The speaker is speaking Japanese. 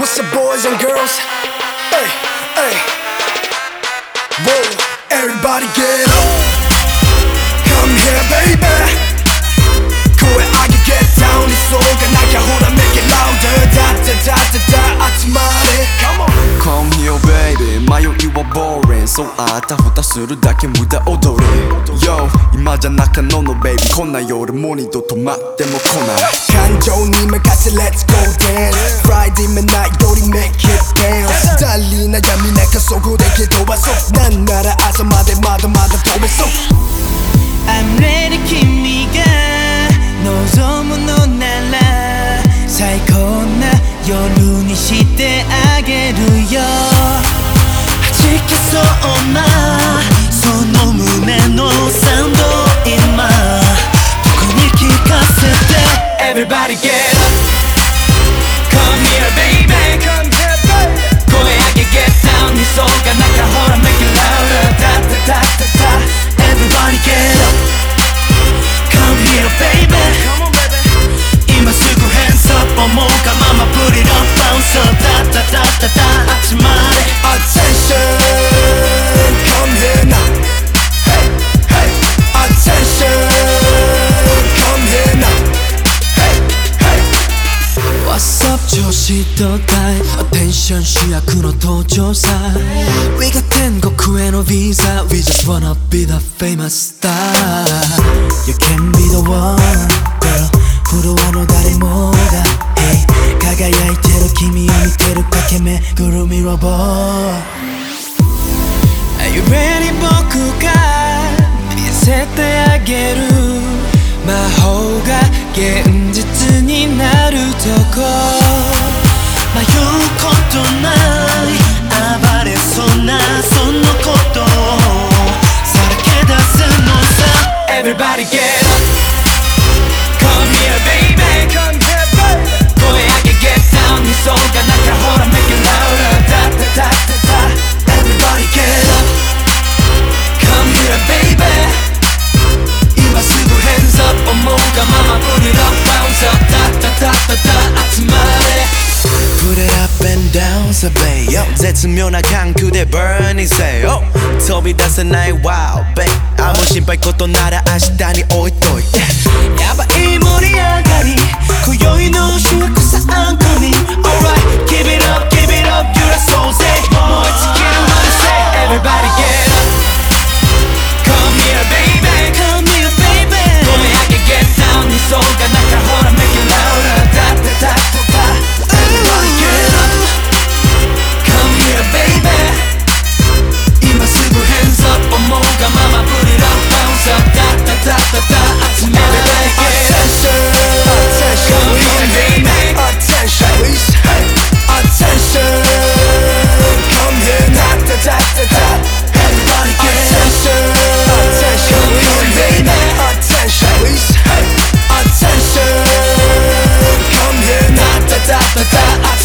What's up, boys and girls? Hey, hey. Whoa, everybody get up. そうあたふたするだけ無駄踊り Yo 今じゃ中野の baby こんな夜もう二度と待っても来ない。感情に任せ Let's go dance Friday midnight より make it dance 足りない闇中そこで蹴飛ばそう。なんなら朝までまだまだ飛べそう。I'm ready 君が。望むのなら最高な夜にしてあげるようなその胸のサウンド今僕に聞かせて Everybody get up Come here baby Come here baby 声上げ get down 理想がなきゃほら make it louder だだだだだ Everybody get up Come here baby 今すぐ hands up 思うがまま put it up bounce up だだだだだ調子どうだい Attention 主役の登場さ We got 天国へのビザ We just wanna be the famous star You can be the one girl フロアの誰もが Hey 輝いてる君を見てる駆け巡るミラボ Are you ready 僕が見せてあげる魔法が現実になるとことない暴れそうなそのことをさらけ出すのさ。Everybody get 絶妙な感覚でバーニーせよ飛び出せない。Wow babe あもう心配事なら明日に置いといて。やばい無理や I